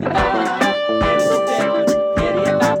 Get it up,